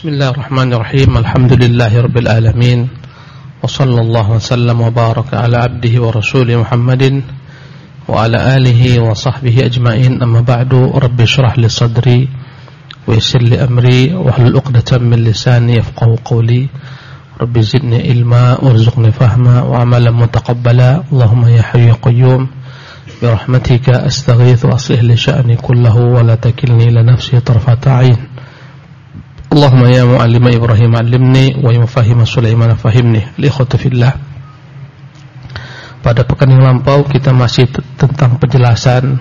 بسم الله الرحمن الرحيم الحمد لله رب العالمين وصلى الله وسلم وبارك على عبده ورسوله محمد وعلى آله وصحبه أجمعين أما بعد رب اشرح لي صدري ويسر لي أمري واحلل عقدة من لساني يفقه قولي رب زدني علما وارزقني فهما وعملا متقبلا اللهم يا حي قيوم برحمتك أستغيث وأصلح لي شأني كله ولا تكلني إلى نفسي طرفة عين Allahumma ya mu'allima Ibrahim alimni wa mufahima Sulaiman fahimni likhwatu fillah. Pada pekan yang lampau kita masih tentang penjelasan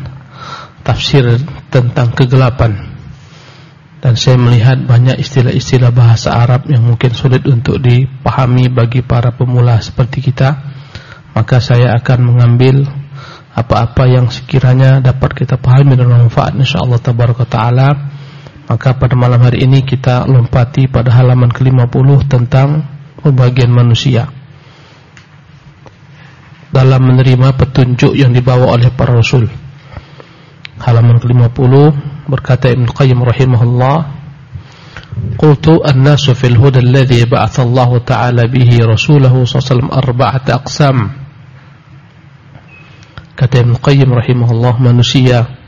tafsir tentang kegelapan. Dan saya melihat banyak istilah-istilah bahasa Arab yang mungkin sulit untuk dipahami bagi para pemula seperti kita. Maka saya akan mengambil apa-apa yang sekiranya dapat kita pahami dan manfaat insyaallah tabaraka taala maka pada malam hari ini kita lompati pada halaman ke-50 tentang pembagian manusia dalam menerima petunjuk yang dibawa oleh para rasul. Halaman ke-50 berkata Ibnu Qayyim rahimahullah, "Qultu an-nasu fil huda alladhi ba'atha Allah ta'ala bihi rasulahu sallallahu arba'ata aqsam." Kata Ibnu Qayyim rahimahullah, manusia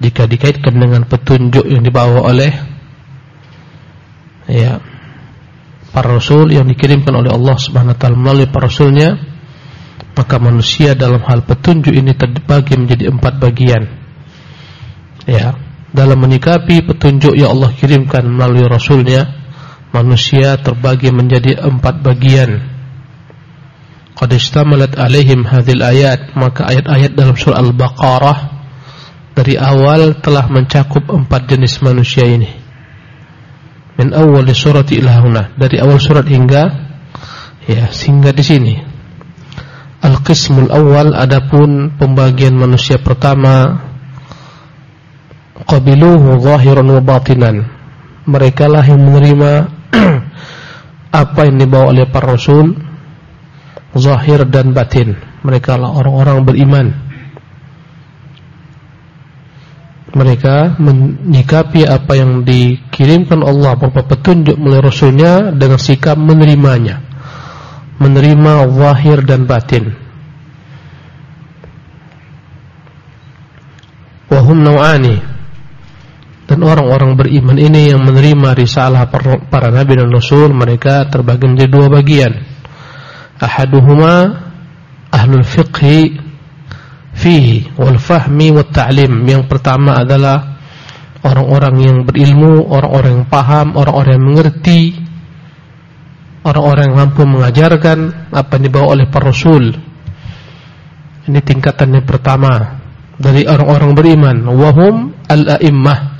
jika dikaitkan dengan petunjuk yang dibawa oleh ya para rasul yang dikirimkan oleh Allah Subhanahu wa taala melalui para rasulnya maka manusia dalam hal petunjuk ini terbagi menjadi empat bagian. Ya dalam menyikapi petunjuk yang Allah kirimkan melalui rasulnya manusia terbagi menjadi empat bagian. Qad istamalat alaihim hadhil ayat maka ayat-ayat dalam surah al-baqarah dari awal telah mencakup empat jenis manusia ini. Min awal surat ila huna, dari awal surat hingga ya sehingga di sini. Al-qismul awal adapun pembagian manusia pertama qabiluhu zahiran wa batinan. Mereka lah yang menerima apa yang dibawa oleh para rasul zahir dan batin. Mereka lah orang-orang beriman mereka menyikapi apa yang dikirimkan Allah berupa petunjuk melalui Rasulnya dengan sikap menerimanya menerima zahir dan batin. Wahum naw'ani. Dan orang-orang beriman ini yang menerima risalah para nabi dan rasul mereka terbagi menjadi dua bagian. Ahaduhuma ahlul fiqhi fihi wal fahmi wat ta'lim. Yang pertama adalah orang-orang yang berilmu, orang-orang yang paham, orang-orang yang mengerti, orang-orang yang mampu mengajarkan apa yang dibawa oleh para rasul. Ini tingkatan yang pertama dari orang-orang beriman. Wahum al-a'immah.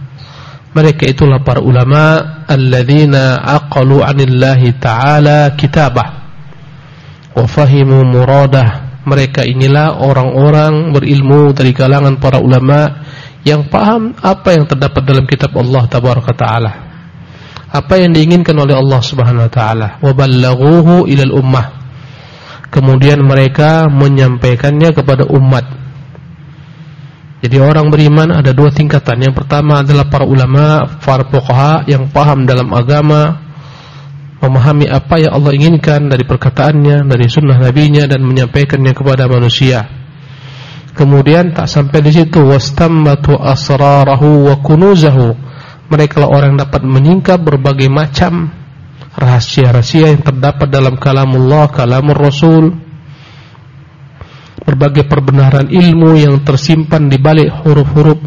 Mereka itulah para ulama alladzina aqalu 'anillahi ta'ala kitabah wa fahimu muradah mereka inilah orang-orang berilmu dari kalangan para ulama yang paham apa yang terdapat dalam kitab Allah tabaraka taala. Apa yang diinginkan oleh Allah Subhanahu wa taala. Wa ballaghuhu ilal ummah. Kemudian mereka menyampaikannya kepada umat. Jadi orang beriman ada dua tingkatan. Yang pertama adalah para ulama, para fuqaha yang paham dalam agama, memahami apa yang Allah inginkan dari perkataannya, dari sunnah nabinya dan menyampaikannya kepada manusia. Kemudian tak sampai di situ wastambatu asrarahu wa kunuzahu. Mereka lah orang dapat menyingkap berbagai macam rahasia-rahasia yang terdapat dalam kalamullah, kalamur rasul. Berbagai perbenaran ilmu yang tersimpan di balik huruf-huruf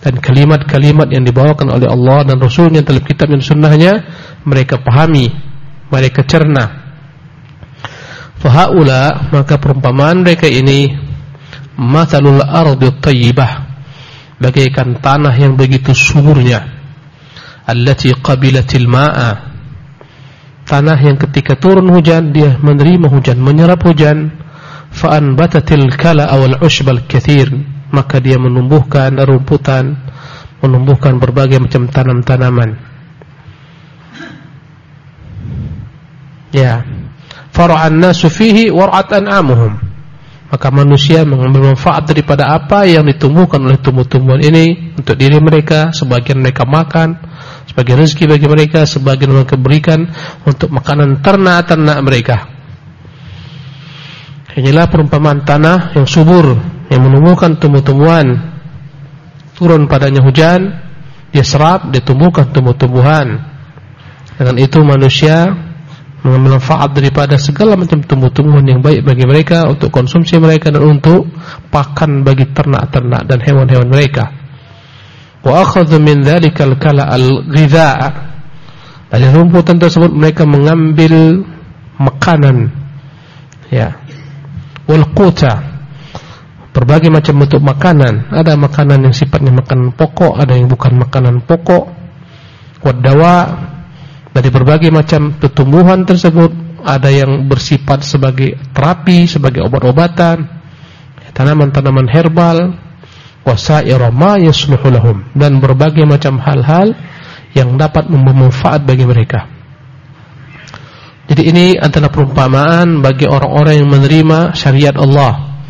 dan kalimat-kalimat yang dibawakan oleh Allah dan Rasulnya dalam kitab dan sunnahnya mereka pahami mereka cerna. Fahaula maka perumpamaan mereka ini matalul ardi thayyibah bagaikan tanah yang begitu suburnya allati qabilatil ma'a. Tanah yang ketika turun hujan dia menerima hujan menyerap hujan. Fa anbatatil kala awal ushbal kathir maka dia menumbuhkan rumputan menumbuhkan berbagai macam tanam-tanaman Ya. Fara'an nasu fihi war'at an'amuhum. Maka manusia mengambil manfaat daripada apa yang ditumbuhkan oleh tumbuh-tumbuhan ini untuk diri mereka, sebagian mereka makan, sebagai rezeki bagi mereka, sebagian mereka berikan untuk makanan ternak-ternak mereka. Inilah perumpamaan tanah yang subur, yang menumbuhkan tumbuh-tumbuhan. Turun padanya hujan, dia serap, dia tumbuhkan tumbuh-tumbuhan. Dengan itu manusia manfaat daripada segala macam tumbuh-tumbuhan yang baik bagi mereka untuk konsumsi mereka dan untuk pakan bagi ternak-ternak dan hewan-hewan mereka. Wa akhadhu min dhalikal kala al-ghidha'a dari rumputan tersebut mereka mengambil makanan ya wal quta. Berbagai macam bentuk makanan. Ada makanan yang sifatnya makanan pokok ada yang bukan makanan pokok. Wadawa dari berbagai macam tumbuhan tersebut ada yang bersifat sebagai terapi sebagai obat-obatan tanaman-tanaman herbal wasaira yasluhu dan berbagai macam hal-hal yang dapat bermanfaat bagi mereka. Jadi ini adalah perumpamaan bagi orang-orang yang menerima syariat Allah.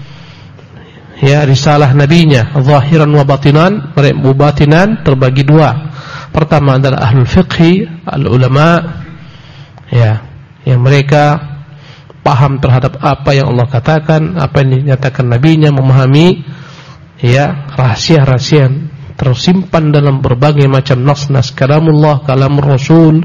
Ya, risalah nabinya, zahiran wa batinan, batinan terbagi dua. Pertama adalah ahlul fiqhi, al-ulama ya, yang mereka paham terhadap apa yang Allah katakan, apa yang dinyatakan nabinya, memahami ya rahasia-rahasia tersimpan dalam berbagai macam nas-nas kalamullah, kalam Rasul.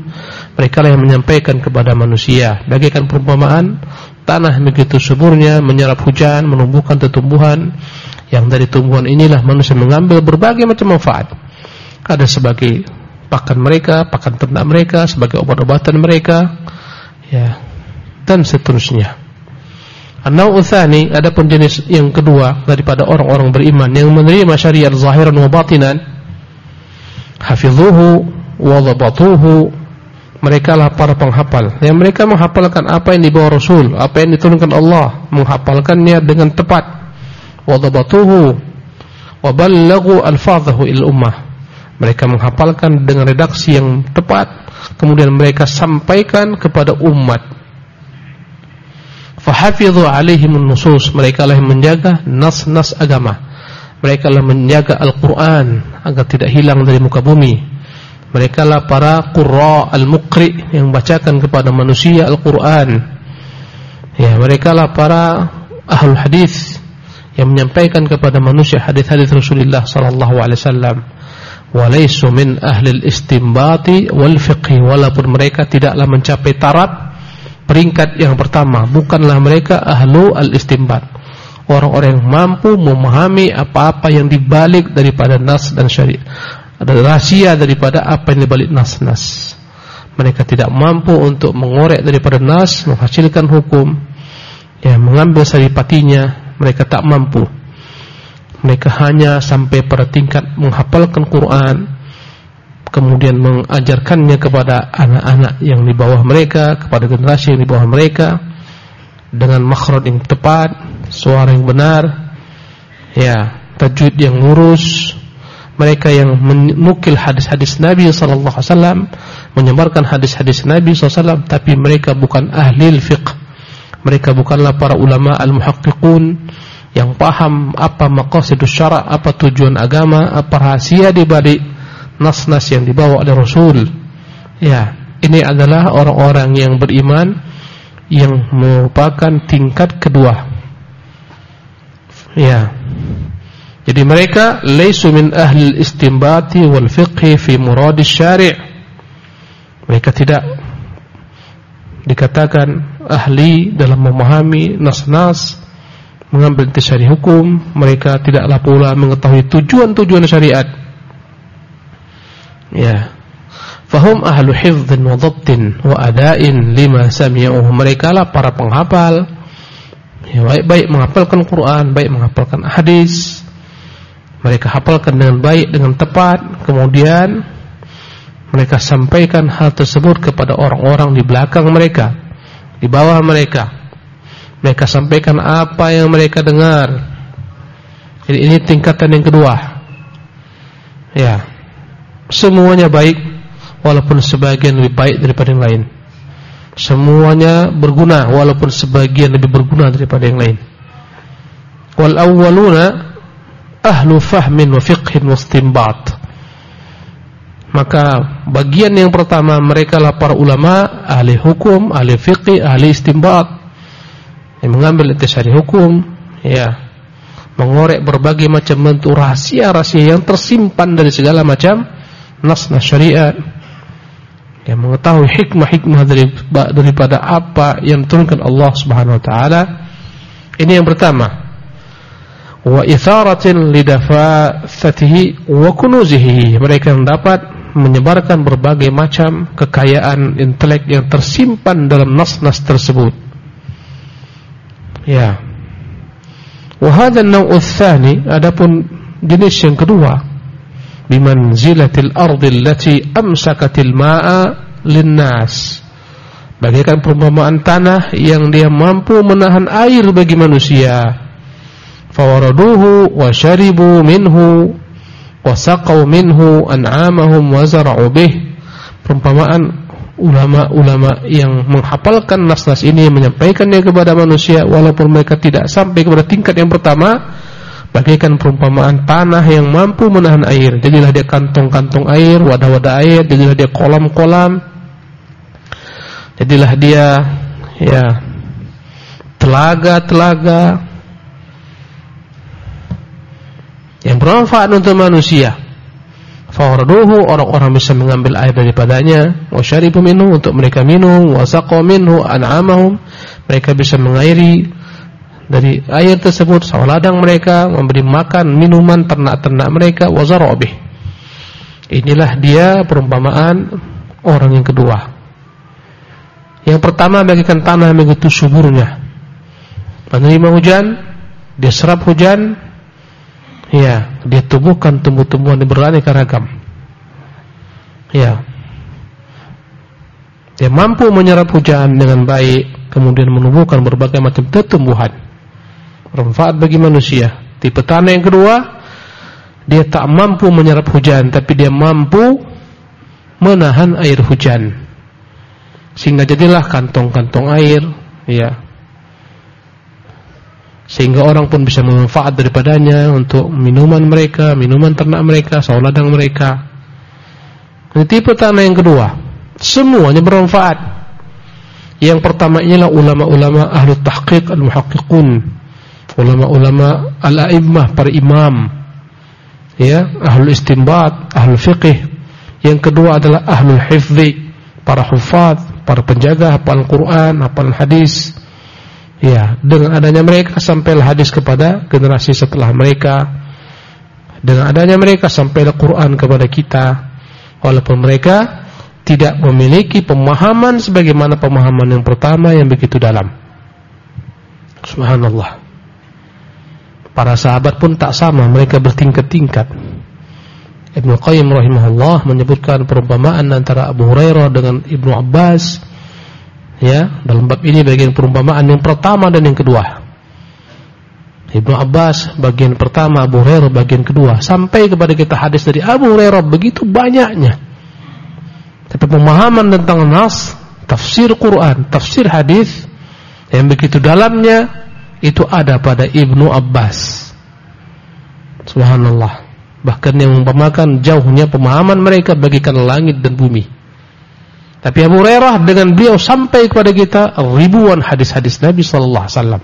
Mereka yang menyampaikan kepada manusia. Bagaikan perumpamaan tanah begitu suburnya menyerap hujan, menumbuhkan tumbuhan yang dari tumbuhan inilah manusia mengambil berbagai macam manfaat. Ada sebagai pakan mereka, pakan ternak mereka, sebagai obat-obatan mereka, ya, dan seterusnya. An-naw'u tsani adapun jenis yang kedua daripada orang-orang beriman yang menerima syariat zahiran wa batinan hafizuhu wa dhabatuhu mereka lah para penghafal. Yang mereka menghafalkan apa yang dibawa Rasul apa yang diturunkan Allah menghafalkannya dengan tepat. Wa dhabatuhu wa ballaghu alfazahu ummah mereka menghafalkan dengan redaksi yang tepat. Kemudian mereka sampaikan kepada umat. Fahafidhu alaihimun nusus Mereka lah menjaga nas-nas agama. Mereka lah menjaga Al-Quran Agar tidak hilang dari muka bumi. Mereka lah para qurra al-muqri Yang bacakan kepada manusia Al-Quran. Ya, mereka lah para ahlul hadis yang menyampaikan kepada manusia hadis-hadis Rasulullah sallallahu alaihi wasallam. Walaisu min ahli al-istinbati wal fiqh walaupun mereka tidaklah mencapai taraf peringkat yang pertama bukanlah mereka ahlu al-istimbat orang-orang yang mampu memahami apa-apa yang dibalik daripada nas dan syariat ada rahasia daripada apa yang dibalik nas-nas. Mereka tidak mampu untuk mengorek daripada nas menghasilkan hukum ya mengambil saripatinya mereka tak mampu mereka hanya sampai pada tingkat menghafalkan Quran kemudian mengajarkannya kepada anak-anak yang di bawah mereka, kepada generasi yang di bawah mereka dengan makhraj yang tepat, suara yang benar, ya, tajwid yang lurus. Mereka yang menukil hadis-hadis Nabi sallallahu alaihi wasallam, menyebarkan hadis-hadis Nabi wasallam, tapi mereka bukan ahli fiqh. Mereka bukanlah para ulama al-muhaqqiqun yang paham apa maqasidus syara', apa tujuan agama, apa rahasia di balik nas-nas yang dibawa oleh Rasul. Ya, ini adalah orang-orang yang beriman yang merupakan tingkat kedua. Ya. Jadi mereka laisu min ahli istinbati wal fiqh fi murad syari' Mereka tidak dikatakan ahli dalam memahami nas-nas mengambil intisari hukum, mereka tidaklah pula mengetahui tujuan-tujuan syariat. Ya. Fahum ahlu hifdhin wa dhabtin wa adain lima sami'uhu. Mereka lah para penghafal. Ya, baik-baik menghafalkan Quran, baik menghafalkan hadis. Mereka hafalkan dengan baik, dengan tepat. Kemudian mereka sampaikan hal tersebut kepada orang-orang di belakang mereka, di bawah mereka. Mereka sampaikan apa yang mereka dengar. Jadi ini tingkatan yang kedua. Ya semuanya baik walaupun sebagian lebih baik daripada yang lain. Semuanya berguna walaupun sebagian lebih berguna daripada yang lain. Wal awwaluna ahlu fahmin wa fiqhin wa. Maka bagian yang pertama mereka lah para ulama, ahli hukum, ahli fiqih, ahli istimbat yang mengambil intisari hukum, ya, mengorek berbagai macam bentuk rahasia-rahasia yang tersimpan dari segala macam nas-nas syariat yang mengetahui hikmah-hikmah dari, daripada apa yang diturunkan Allah Subhanahu wa taala. Ini yang pertama. Wa itharatin lidafathatihi wa kunuzihi. Mereka yang dapat menyebarkan berbagai macam kekayaan intelek yang tersimpan dalam nas-nas tersebut. Ya. Wa hadha an-naw' ats-tsani adapun jenis yang kedua bimanzilatil ardi allati amsakatil ma'a linnas. Bagaikan perumpamaan tanah yang dia mampu menahan air bagi manusia. Fawaraduhu wa syaribu minhu wa saqaw minhu an'amahum wa zara'u bih. Perumpamaan ulama-ulama yang menghafalkan nas-nas ini menyampaikannya kepada manusia walaupun mereka tidak sampai kepada tingkat yang pertama bagaikan perumpamaan tanah yang mampu menahan air. Jadilah dia kantong-kantong air, wadah-wadah air, jadilah dia kolam-kolam. Jadilah dia ya telaga-telaga yang bermanfaat untuk manusia. Fawarduhu orang-orang bisa mengambil air daripadanya, wasyaribu minhu untuk mereka minum, wasaqaw minhu an'amahum. Mereka bisa mengairi dari air tersebut ladang mereka memberi makan minuman ternak-ternak mereka. Wazarobih inilah dia perumpamaan orang yang kedua. Yang pertama bagikan tanah begitu suburnya. Menerima hujan dia serap hujan ya dia tumbuhkan tumbuh-tumbuhan yang beraneka ragam ya dia mampu menyerap hujan dengan baik kemudian menumbuhkan berbagai macam tumbuhan bermanfaat bagi manusia. Tipe tanah yang kedua, dia tak mampu menyerap hujan, tapi dia mampu menahan air hujan. Sehingga jadilah kantong-kantong air, ya. Sehingga orang pun bisa memanfaat daripadanya untuk minuman mereka, minuman ternak mereka, sawah ladang mereka. Ini tipe tanah yang kedua. Semuanya bermanfaat. Yang pertama ialah ulama-ulama ahli tahqiq al-muhaqqiqun ulama-ulama al-a'immah para imam ya ahlul istinbat ahlul fiqih yang kedua adalah ahlul hifzi para hufaz para penjaga hafal Quran hafal hadis ya dengan adanya mereka sampailah hadis kepada generasi setelah mereka dengan adanya mereka sampailah Quran kepada kita walaupun mereka tidak memiliki pemahaman sebagaimana pemahaman yang pertama yang begitu dalam subhanallah Para sahabat pun tak sama, mereka bertingkat-tingkat. Ibnu Qayyim rahimahullah menyebutkan perumpamaan antara Abu Hurairah dengan Ibnu Abbas. Ya, dalam bab ini bagian perumpamaan yang pertama dan yang kedua. Ibnu Abbas bagian pertama, Abu Hurairah bagian kedua. Sampai kepada kita hadis dari Abu Hurairah begitu banyaknya. Tapi pemahaman tentang nas, tafsir Quran, tafsir hadis yang begitu dalamnya itu ada pada Ibnu Abbas. Subhanallah. Bahkan yang mempamakan jauhnya pemahaman mereka bagikan langit dan bumi. Tapi Abu Hurairah dengan beliau sampai kepada kita ribuan hadis-hadis Nabi sallallahu alaihi wasallam.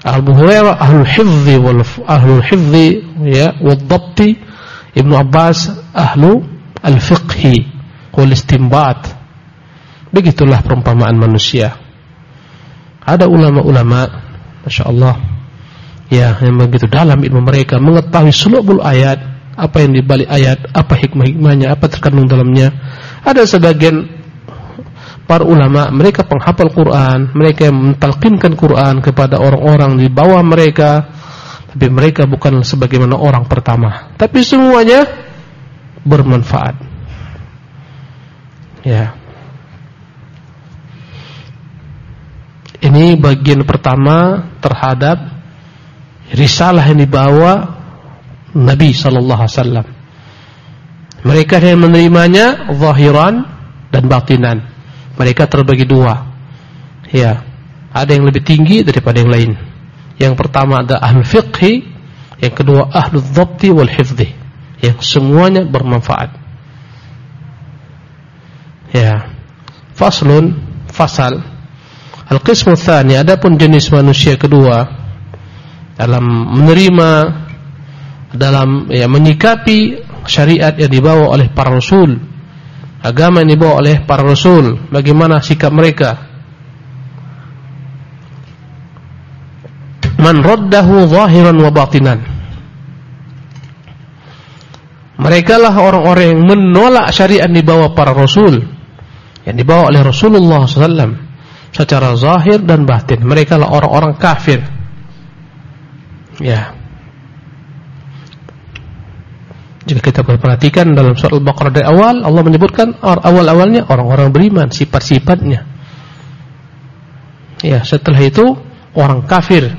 Abu Hurairah ahlul hifzi wal ahlul hifzi ya wal dhabti Ibnu Abbas ahlu al-fiqhi wal istinbat. Begitulah perumpamaan manusia. Ada ulama-ulama, masya Allah, ya yang begitu dalam ilmu mereka mengetahui seluruh ayat, apa yang dibalik ayat, apa hikmah-hikmahnya, apa terkandung dalamnya. Ada sebagian para ulama, mereka penghafal Quran, mereka yang mentalkinkan Quran kepada orang-orang di bawah mereka, tapi mereka bukan sebagaimana orang pertama, tapi semuanya bermanfaat. Ya. Ini bagian pertama terhadap risalah yang dibawa Nabi sallallahu alaihi wasallam. Mereka yang menerimanya zahiran dan batinan. Mereka terbagi dua. Ya. Ada yang lebih tinggi daripada yang lain. Yang pertama ada ahli fiqhi, yang kedua ahli dhabti wal hifdhi. Yang semuanya bermanfaat. Ya. Faslun, fasal. Al-qismu tsani adapun jenis manusia kedua dalam menerima dalam ya menyikapi syariat yang dibawa oleh para rasul, agama yang dibawa oleh para rasul, bagaimana sikap mereka? Man raddahu zahiran wa batinan. Mereka lah orang-orang yang menolak syariat yang dibawa para rasul yang dibawa oleh Rasulullah SAW secara zahir dan batin. Mereka lah orang-orang kafir. Ya. Jika kita perhatikan dalam surah Al-Baqarah dari awal, Allah menyebutkan awal-awalnya orang-orang beriman, sifat-sifatnya. Ya, setelah itu orang kafir.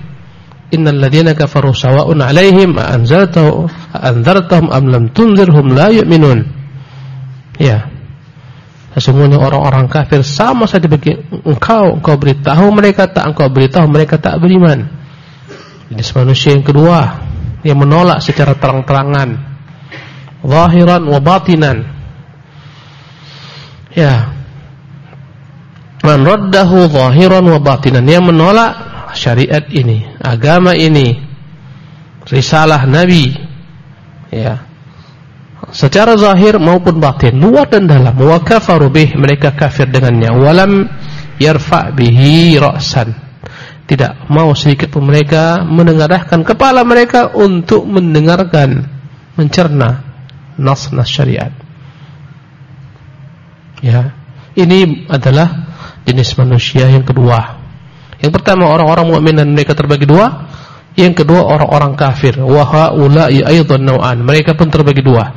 Innal ladzina kafaru sawa'un 'alaihim a anzartahum am lam tunzirhum la yu'minun. Ya. Sesungguhnya orang-orang kafir sama saja bagi engkau, engkau beritahu mereka tak, engkau beritahu mereka tak beriman. Ini manusia yang kedua yang menolak secara terang-terangan zahiran wa batinan. Ya. Man raddahu zahiran wa batinan. Yang menolak syariat ini agama ini risalah nabi. Ya. Secara zahir maupun batin luar dan dalam wa kafaru bih mereka kafir dengannya. Walam yarfa bihi ra'san. Tidak mau sedikit pun mereka mendengarkan kepala mereka untuk mendengarkan mencerna nas-nas syariat. Ya, ini adalah jenis manusia yang kedua. Yang pertama orang-orang mukmin dan mereka terbagi dua. Yang kedua orang-orang kafir. Wa haula'i. Mereka pun terbagi dua.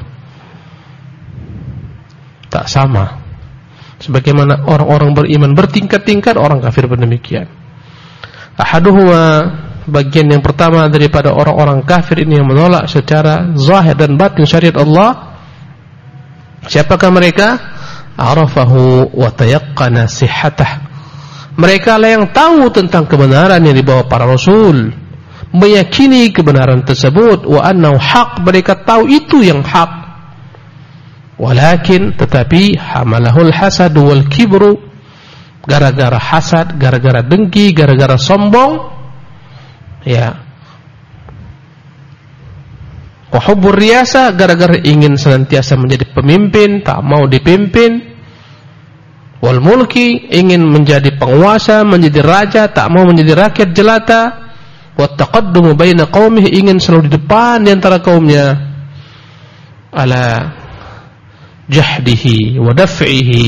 Tak sama. Sebagaimana orang-orang beriman bertingkat-tingkat, orang kafir pun demikian. Ahaduhuma bagian yang pertama daripada orang-orang kafir ini yang menolak secara zahir dan batin syariat Allah. Siapakah mereka? Arafahu wa tayaqqana sihhatah. Mereka lah yang tahu tentang kebenaran yang dibawa para rasul. Meyakini kebenaran tersebut. Wa annahu haq. Mereka tahu itu yang hak walakin tetapi hamalahul hasad wal kibru. Gara-gara hasad gara-gara dengki gara-gara sombong ya Wahubur riasa gara-gara ingin senantiasa menjadi pemimpin, tak mau dipimpin. Wal mulki ingin menjadi penguasa, menjadi raja, tak mau menjadi rakyat jelata. Wa taqaddumu baina qaumih ingin selalu di depan di antara kaumnya. Ala jahdihi wa daf'ihi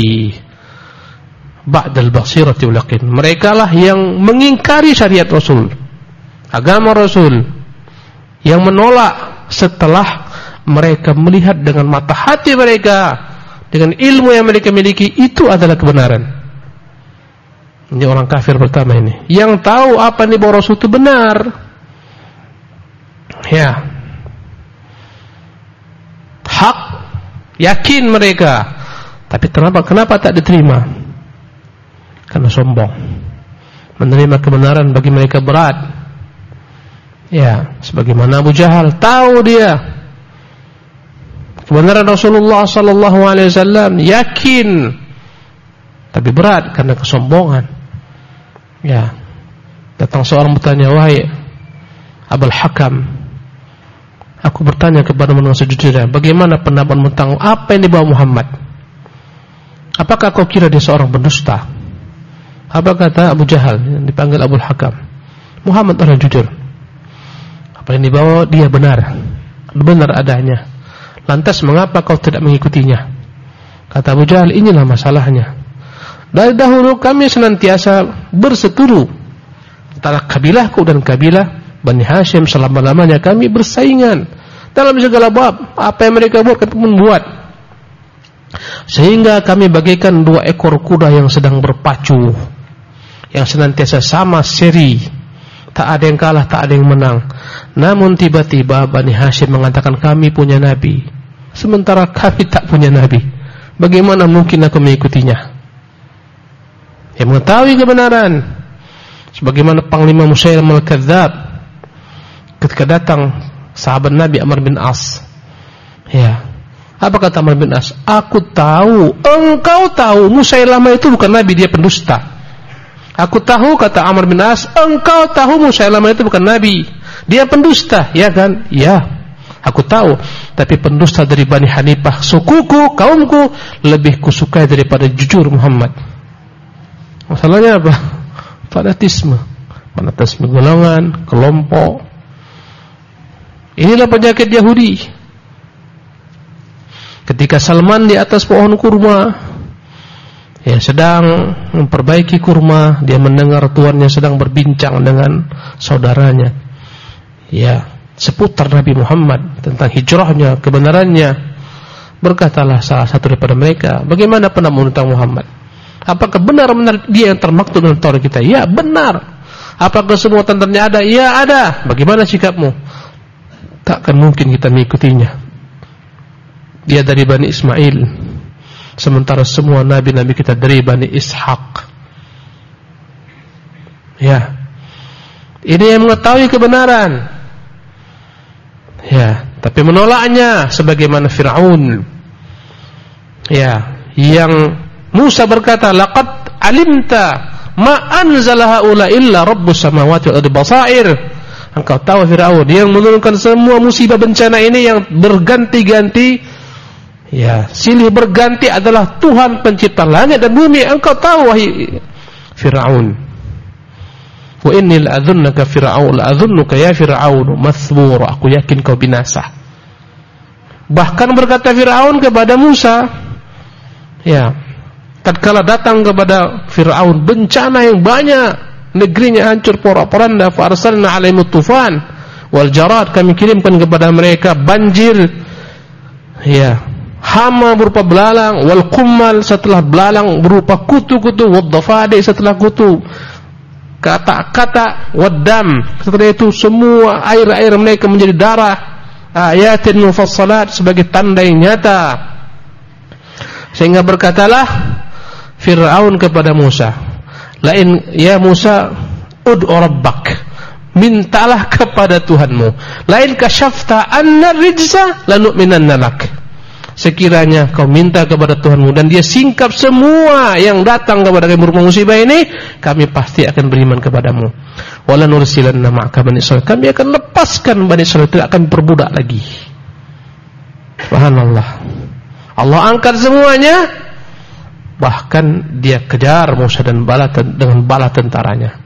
ba'dal basirati wal Mereka lah yang mengingkari syariat Rasul agama Rasul yang menolak setelah mereka melihat dengan mata hati mereka dengan ilmu yang mereka miliki itu adalah kebenaran. Ini orang kafir pertama ini yang tahu apa yang dibawa Rasul itu benar. Ya. Hak yakin mereka. Tapi kenapa kenapa tak diterima? Karena sombong. Menerima kebenaran bagi mereka berat Ya, sebagaimana Abu Jahal tahu dia kebenaran Rasulullah sallallahu alaihi wasallam, yakin tapi berat karena kesombongan. Ya. Datang seorang bertanya, "Wahai Abul Hakam, aku bertanya kepada dengan sejujurnya, bagaimana pendapat tentang apa yang dibawa Muhammad? Apakah kau kira dia seorang pendusta?" Apa kata Abu Jahal yang dipanggil Abul Hakam? Muhammad orang jujur. Apa yang dia benar. Benar adanya. Lantas mengapa kau tidak mengikutinya? Kata Abu Jahal inilah masalahnya. Dari dahulu kami senantiasa berseteru Antara kabilahku dan kabilah Bani Hashim. Selama-lamanya kami bersaingan Dalam segala bab. Apa yang mereka buat kita pun buat. Sehingga kami bagikan dua ekor kuda yang sedang berpacu Yang senantiasa sama seri. Tak ada yang kalah, tak ada yang menang. Namun tiba-tiba Bani Hashim mengatakan kami punya Nabi. Sementara kami tak punya Nabi. Bagaimana mungkin aku mengikutinya? Yang mengetahui kebenaran. Sebagaimana Panglima Musailam al-Kadzab. Ketika datang sahabat Nabi Amr bin As. Ya. Apa kata Amr bin As? Aku tahu, engkau tahu Musailamah itu bukan nabi, dia pendusta. Aku tahu kata Amr bin As, engkau tahu Musailamah itu bukan nabi, dia pendusta, ya kan? Ya. Aku tahu, tapi pendusta dari Bani Hanifah, sukuku, kaumku lebih kusukai daripada jujur Muhammad. Masalahnya apa? Fanatisme. Fanatisme golongan, kelompok. Inilah penyakit Yahudi. Ketika Salman di atas pohon kurma ya sedang memperbaiki kurma, dia mendengar tuannya sedang berbincang dengan saudaranya. Ya, seputar Nabi Muhammad tentang hijrahnya, kebenarannya. Berkatalah salah satu daripada mereka, "Bagaimana pendapat tentang Muhammad? Apakah benar-benar dia yang termaktub dalam Taurat kita?" Ya, benar. Apakah semua tandanya ada? Ya, ada. Bagaimana sikapmu? Takkan mungkin kita mengikutinya. Dia dari Bani Ismail Sementara semua nabi-nabi kita dari Bani Ishaq. Ya. Ini yang mengetahui kebenaran. Ya Tapi menolaknya Sebagaimana Fir'aun. Ya Yang Musa berkata Laqad alimta Ma anzalaha ula illa Rabbus samawati wal basair. Engkau tahu Fir'aun Yang menurunkan semua musibah bencana ini Yang berganti-ganti Ya, silih berganti adalah Tuhan pencipta langit dan bumi. Engkau tahu wahai Firaun. Wa inni la'adhunnaka Firaun, la'adhunnuka ya Firaun mathbur. Aku yakin kau binasa. Bahkan berkata Firaun kepada Musa, ya, tatkala datang kepada Firaun bencana yang banyak, negerinya hancur porak-poranda, fa arsalna 'alaihim tufan wal jarad kami kirimkan kepada mereka banjir. Ya, hama berupa belalang wal kummal setelah belalang berupa kutu-kutu waddafadi setelah kutu. Kata-kata waddam setelah itu semua air-air mereka menjadi darah. Ayatin mufassalat sebagai tanda yang nyata. Sehingga berkatalah Fir'aun kepada Musa lain ya Musa ud'u rabbak mintalah kepada Tuhanmu. Lain kasyafta anna rijsa lanu'minanna lak sekiranya kau minta kepada Tuhanmu dan dia singkap semua yang datang kepada kami berupa musibah ini, kami pasti akan beriman kepadamu. Wala nursilanna ma'aka bani Israil. Kami akan lepaskan bani Israil, tidak akan berbudak lagi. Subhanallah. Allah angkat semuanya, bahkan dia kejar Musa dan bala dengan bala tentaranya.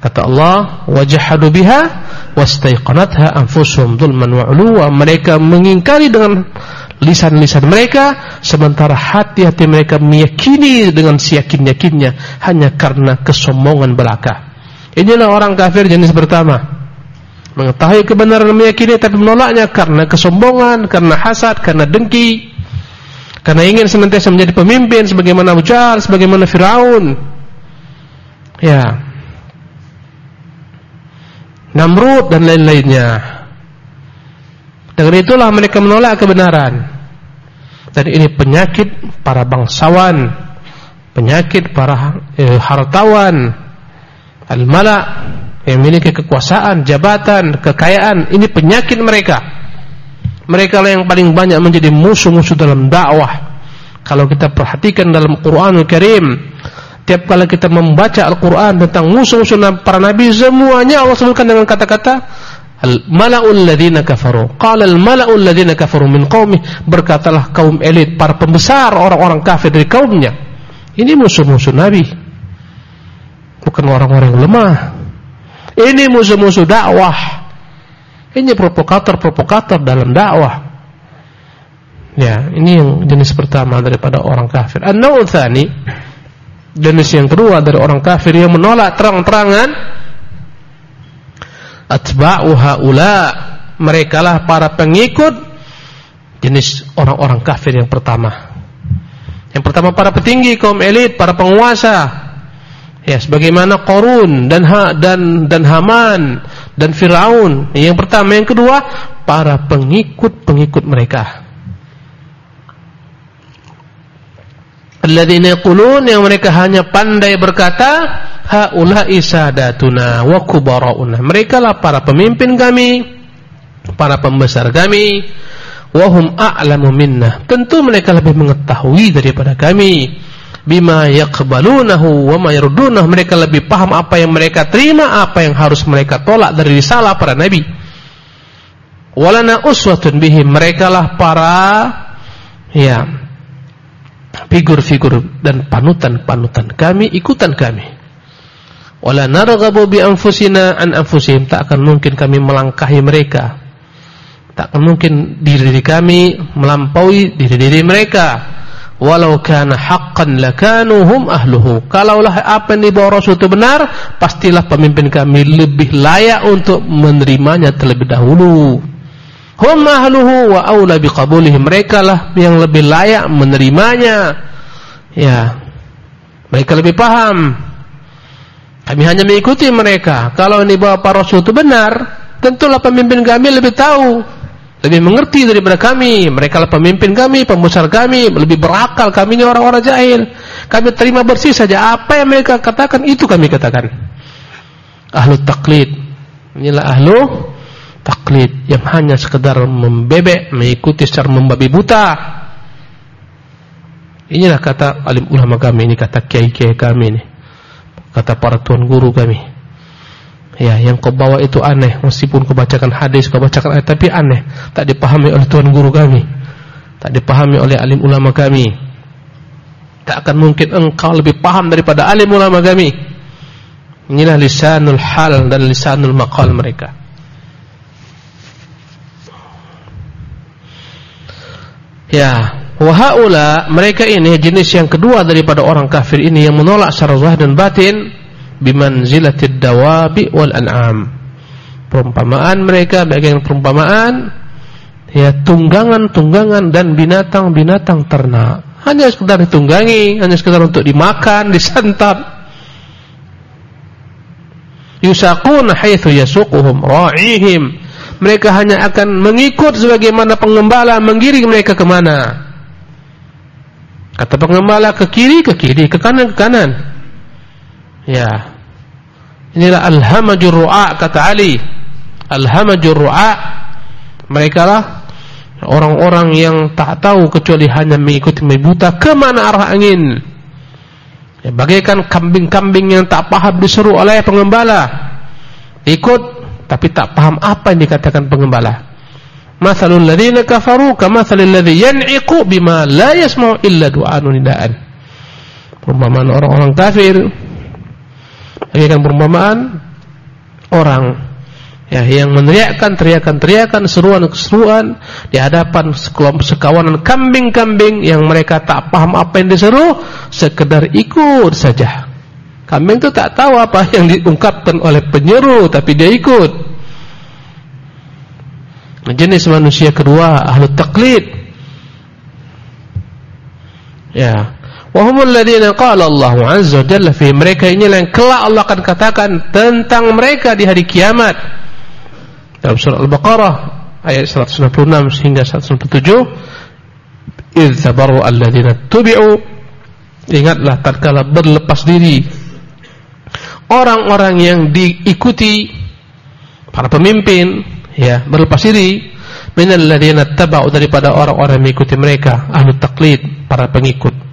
Kata Allah, wajahadu biha wastaiqanatha anfusuhum dhulman wa 'uluwa. Mereka mengingkari dengan lisan-lisan mereka sementara hati-hati mereka meyakini dengan siyakin-yakinnya hanya karena kesombongan belaka. Inilah orang kafir jenis pertama. Mengetahui kebenaran meyakini tapi menolaknya karena kesombongan, karena hasad, karena dengki. Karena ingin senantiasa menjadi pemimpin sebagaimana Jahal, sebagaimana Firaun. Ya. Namrud dan lain-lainnya. Dengan itulah mereka menolak kebenaran. Dan ini penyakit para bangsawan, penyakit para eh, hartawan, al-mala yang memiliki kekuasaan, jabatan, kekayaan. Ini penyakit mereka. Mereka lah yang paling banyak menjadi musuh-musuh dalam dakwah. Kalau kita perhatikan dalam Quranul Karim, tiap kali kita membaca Al-Quran tentang musuh-musuh para nabi, semuanya Allah sebutkan dengan kata-kata Al-mala'ul ladina kafaru. Qala al-mala'ul ladina kafaru min qaumi. Berkatalah kaum elit, para pembesar orang-orang kafir dari kaumnya. Ini musuh-musuh Nabi. Bukan orang-orang yang lemah. Ini musuh-musuh dakwah. Ini provokator-provokator dalam dakwah. Ya, ini yang jenis pertama daripada orang kafir. An-naw'u jenis yang kedua dari orang kafir yang menolak terang-terangan atba'u haula. Mereka lah para pengikut jenis orang-orang kafir yang pertama. Yang pertama para petinggi kaum elit para penguasa. Ya sebagaimana Qarun dan ha, dan dan Haman dan Firaun. Yang pertama yang kedua para pengikut-pengikut mereka alladzina yaqulun yang mereka hanya pandai berkata haula'i sadatuna wa kubarauna. Mereka lah para pemimpin kami, para pembesar kami, Wahum a'lamu minna. Tentu mereka lebih mengetahui daripada kami. Bima yaqbalunahu wa ma yardunahu. Mereka lebih paham apa yang mereka terima, apa yang harus mereka tolak dari risalah para nabi. Walana uswatun bihim. Mereka lah para ya figur-figur dan panutan-panutan kami, ikutan kami. Wala narghabu bi anfusina an anfusihim. Tak akan mungkin kami melangkahi mereka tak mungkin diri-diri kami melampaui diri-diri mereka walau kana haqqan lakanu hum ahluhu kalaulah apa yang dibawa Rasul itu benar pastilah pemimpin kami lebih layak untuk menerimanya terlebih dahulu hum ahluhu wa aula biqabulihi mereka lah yang lebih layak menerimanya ya mereka lebih paham kami hanya mengikuti mereka kalau ini bawa para Rasul itu benar tentulah pemimpin kami lebih tahu lebih mengerti daripada kami. Mereka lah pemimpin kami, pembesar kami, lebih berakal. Kami ini orang-orang jahil. Kami terima bersih saja. Apa yang mereka katakan, itu kami katakan. Ahlu taklid. Inilah ahlu taklid. Yang hanya sekedar membebek, mengikuti secara membabi buta. Inilah kata alim ulama kami ini, kata kiai-kiai kami ini. Kata para tuan guru kami. Ya, yang kau bawa itu aneh meskipun kau bacakan hadis, kau bacakan ayat tapi aneh, tak dipahami oleh tuan guru kami. Tak dipahami oleh alim ulama kami. Tak akan mungkin engkau lebih paham daripada alim ulama kami. Inilah lisanul hal dan lisanul maqal mereka. Ya, wahaula mereka ini jenis yang kedua daripada orang kafir ini yang menolak secara zahir dan batin bimanzilatid dawabi wal an'am. Perumpamaan mereka bagian perumpamaan ya tunggangan-tunggangan dan binatang-binatang ternak. Hanya sekedar ditunggangi, hanya sekedar untuk dimakan, disantap. Yusaquna haitsu yasuquhum ra'ihim. Mereka hanya akan mengikut sebagaimana pengembala menggiring mereka ke mana. Kata pengembala ke kiri, ke kiri, ke kanan, ke kanan. Ya. Inilah al-hamajur ru'a kata Ali. Al-hamajur ru'a mereka lah orang-orang yang tak tahu kecuali hanya mengikuti buta ke mana arah angin. Ya, bagaikan kambing-kambing yang tak paham diseru oleh pengembala. Ikut tapi tak paham apa yang dikatakan pengembala. Mathalul ladzina kafaru kamathalil ladzi yan'iqu bima la yasma'u illa du'an nidaan. Perumpamaan orang-orang kafir bagaikan perumpamaan orang ya yang meneriakkan teriakan-teriakan seruan-seruan di hadapan sekelompok sekawanan kambing-kambing yang mereka tak paham apa yang diseru sekedar ikut saja kambing itu tak tahu apa yang diungkapkan oleh penyeru tapi dia ikut. Jenis manusia kedua ahlu taklid ya. Wahumul ladina qala Allah azza jalla fi mereka inilah yang kelak Allah akan katakan tentang mereka di hari kiamat. Dalam surah Al-Baqarah ayat 196 hingga 197 idz tabarru alladziina tubi'u ingatlah tatkala berlepas diri orang-orang yang diikuti para pemimpin ya berlepas diri minal tabau daripada orang-orang yang mengikuti mereka ahlu taklid para pengikut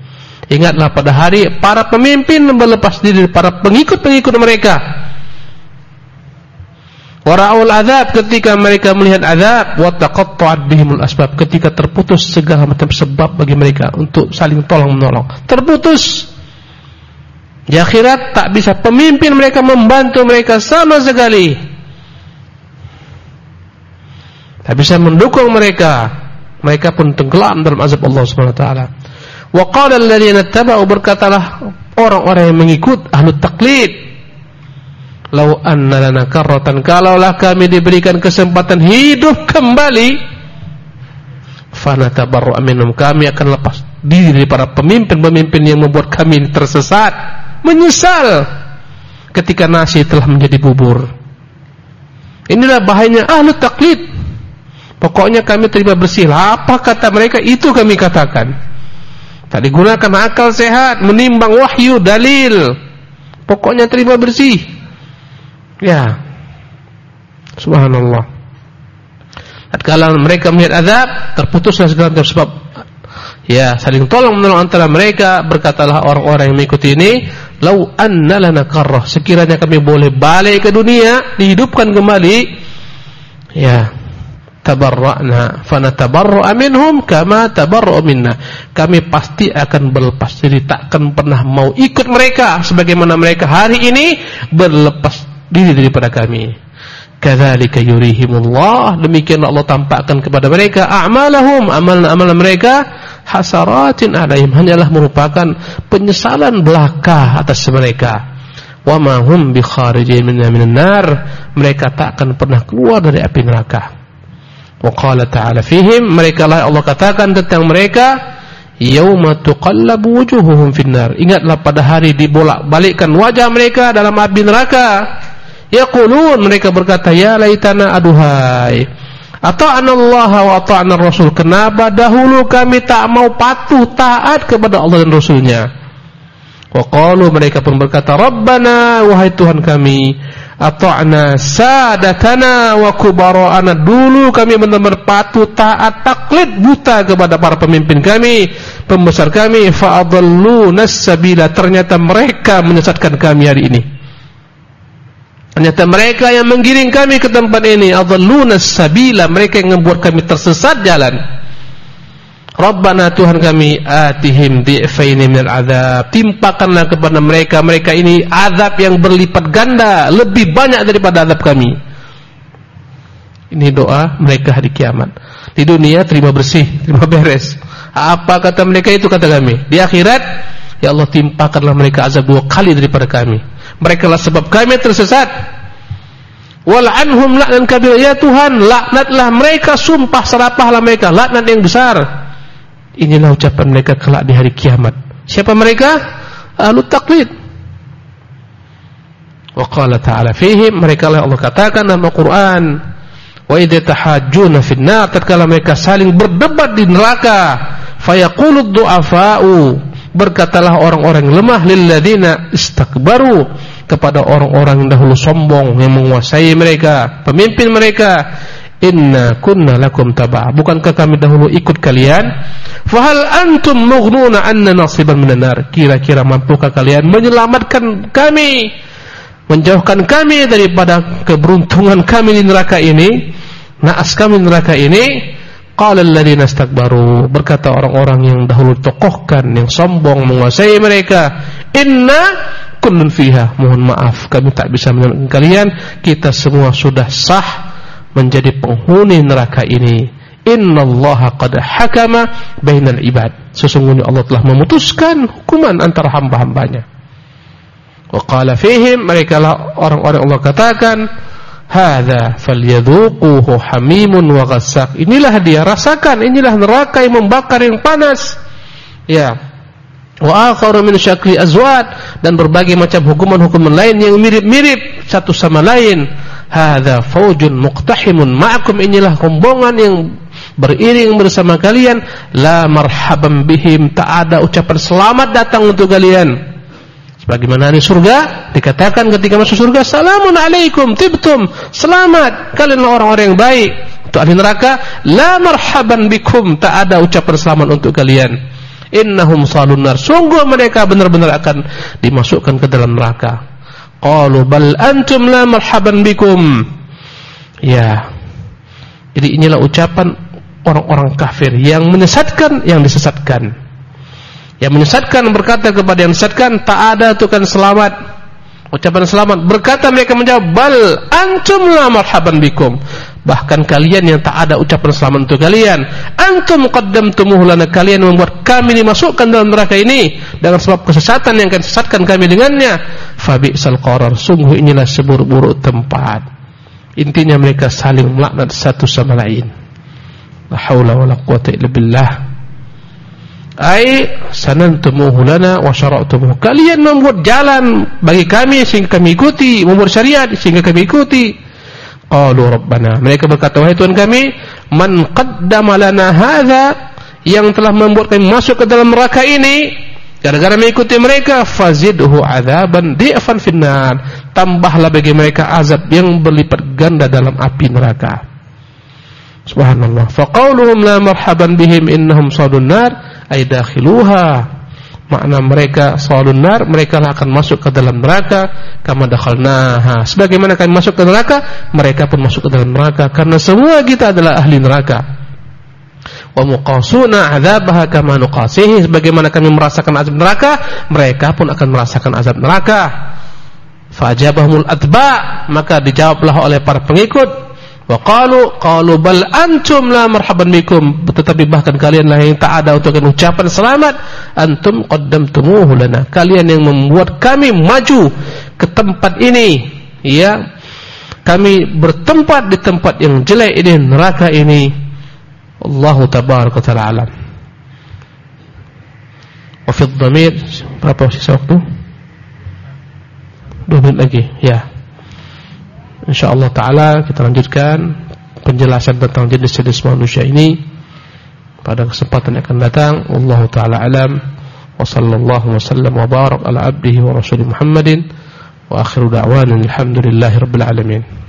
Ingatlah pada hari para pemimpin berlepas diri para pengikut-pengikut mereka. Wara'ul azab ketika mereka melihat azab wa taqatta'at bihimul asbab ketika terputus segala macam sebab bagi mereka untuk saling tolong menolong. Terputus. Di akhirat tak bisa pemimpin mereka membantu mereka sama sekali. Tak bisa mendukung mereka. Mereka pun tenggelam dalam azab Allah Subhanahu wa taala. Wa qala alladziina tabau berkatalah orang-orang yang mengikut ahlu taklid. Lau anna lana karratan kalaulah kami diberikan kesempatan hidup kembali fana tabarru minhum kami akan lepas diri dari para pemimpin-pemimpin yang membuat kami tersesat menyesal ketika nasi telah menjadi bubur inilah bahayanya ahlu taklid pokoknya kami terima bersih apa kata mereka itu kami katakan Tak digunakan akal sehat menimbang wahyu dalil. Pokoknya terima bersih. Ya. Subhanallah. Tatkala mereka melihat azab, terputuslah segala sebab ya saling tolong menolong antara mereka berkatalah orang-orang yang mengikuti ini lau anna lana karrah. Sekiranya kami boleh balik ke dunia dihidupkan kembali ya tabarra'na fanatabarra'a minhum kama tabarra'u minna. Kami pasti akan berlepas diri takkan pernah mau ikut mereka sebagaimana mereka hari ini berlepas diri daripada kami kadzalika yurihimullah. Demikian Allah tampakkan kepada mereka a'malahum. Amalan-amalan mereka hasaratin alaihim. Hanyalah merupakan penyesalan belaka atas mereka. Wa ma hum bi kharijin minan nar. Mereka tak akan pernah keluar dari api neraka. Wa qala ta'ala fihim. Mereka lah Allah katakan tentang mereka yauma tuqallabu wujuhuhum finnar ingatlah pada hari dibolak-balikkan wajah mereka dalam api neraka Yaqulun mereka berkata ya laitana aduhai Ata'ana Allah wa ata'ana Rasul Kenapa dahulu kami tak mau patuh taat kepada Allah dan Rasulnya? Wa qalu mereka pun berkata Rabbana wahai Tuhan kami Ata'na sadatana wa kubara'ana. Dulu kami benar-benar patuh taat taklid buta kepada para pemimpin kami Pembesar kami. Fa'adallu nassabila Ternyata mereka menyesatkan kami hari ini Ternyata mereka yang menggiring kami ke tempat ini adalluna sabila, mereka yang membuat kami tersesat jalan. Rabbana Tuhan kami atihim dhi'faini minal azab. Timpakanlah kepada mereka mereka ini azab yang berlipat ganda, lebih banyak daripada azab kami. Ini doa mereka hari kiamat. Di dunia terima bersih, terima beres. Apa kata mereka itu kata kami? Di akhirat ya Allah timpakanlah mereka azab dua kali daripada kami. Mereka lah sebab kami tersesat. Wal'anhum laknan kabir. Ya Tuhan, laknatlah mereka, sumpah serapahlah mereka, laknat yang besar. Inilah ucapan mereka kelak di hari kiamat. Siapa mereka? Ahlu taklid. Wa qala ta'ala fihim, mereka lah Allah katakan dalam Al-Quran. Wa idha tahajjuna finnar, tatkala mereka saling berdebat di neraka. Fayaqulud du'afa'u berkatalah orang-orang lemah lilladzina istakbaru kepada orang-orang dahulu sombong yang menguasai mereka, pemimpin mereka, inna kunna lakum taba. Bukankah kami dahulu ikut kalian? Fahal antum mughnuna anna nasiban minan? Kira-kira mampukah kalian menyelamatkan kami? Menjauhkan kami daripada keberuntungan kami di neraka ini? Naas kami di neraka ini? Qala istakbaru. Berkata orang-orang yang dahulu tokohkan yang sombong menguasai mereka inna kullun fiha. Mohon maaf kami tak bisa menyelamatkan kalian. Kita semua sudah sah menjadi penghuni neraka ini. Innallaha qad hakama bainal ibad. Sesungguhnya Allah telah memutuskan hukuman antara hamba-hambanya. Wa qala fihim mereka lah orang-orang Allah katakan hadza falyadhuquhu hamimun wa inilah dia rasakan. Inilah neraka yang membakar yang panas. Ya. Wa akharu min syakli azwad dan berbagai macam hukuman-hukuman lain yang mirip-mirip satu sama lain. Hadza faujun muqtahimun. Ma'akum inilah rombongan yang beriring bersama kalian. La marhaban bihim. Tak ada ucapan selamat datang untuk kalian Sebagaimana di surga dikatakan ketika masuk surga, "Salamun alaikum tibtum." Selamat, kalian orang-orang yang baik. Untuk ahli neraka, "La marhaban bikum." Tak ada ucapan selamat untuk kalian. Innahum salun nar. Sungguh mereka benar-benar akan dimasukkan ke dalam neraka. Qalu bal antum la marhaban bikum. Ya. Jadi inilah ucapan orang-orang kafir yang menyesatkan yang disesatkan. Yang menyesatkan berkata kepada yang menyesatkan tak ada Tuhan selamat. Ucapan selamat. Berkata mereka menjawab bal antum la marhaban bikum. Bahkan kalian yang tak ada ucapan selamat untuk kalian. Antum qaddamtumuhu lana kalian membuat kami dimasukkan dalam neraka ini dengan sebab kesesatan yang akan sesatkan kami dengannya. Fabi'sal qarar. Sungguh inilah seburuk-buruk tempat. Intinya mereka saling melaknat satu sama lain. La haula wala quwata illa billah. Ai sanantumuhu lana wa syara'tumuhu. Kalian membuat jalan bagi kami sehingga kami ikuti, membuat syariat sehingga kami ikuti. Qalu rabbana. Mereka berkata, wahai Tuhan kami, man qaddama lana hadza yang telah membuat kami masuk ke dalam neraka ini gara-gara mengikuti mereka fazidhu adzaban di'fan finnar. Tambahlah bagi mereka azab yang berlipat ganda dalam api neraka. Subhanallah. Faqauluhum la marhaban bihim innahum sadun nar ay dakhiluha. Makna mereka sadun nar, mereka akan masuk ke dalam neraka kama dakhalnaha. Sebagaimana kami masuk ke neraka, mereka pun masuk ke dalam neraka karena semua kita adalah ahli neraka. Wa muqasuna 'adzabaha kama nuqasihi. Sebagaimana kami merasakan azab neraka, mereka pun akan merasakan azab neraka. Fajabahumul atba, maka dijawablah oleh para pengikut Wa qalu qalu bal antum la marhaban bikum. Tetapi bahkan kalianlah yang tak ada untuk ucapan selamat antum qaddamtumuhu lana. Kalian yang membuat kami maju ke tempat ini ya. Kami bertempat di tempat yang jelek ini neraka ini. Allah tabaraka taala alam. Wa fi dhamir berapa sisa waktu? 2 menit lagi ya InsyaAllah Ta'ala kita lanjutkan penjelasan tentang jenis-jenis manusia ini pada kesempatan yang akan datang. Allah Ta'ala alam. Wa sallallahu wa sallam wa barak ala abdihi wa rasulih Muhammadin. Wa akhiru da'wanin alhamdulillahi rabbil alamin.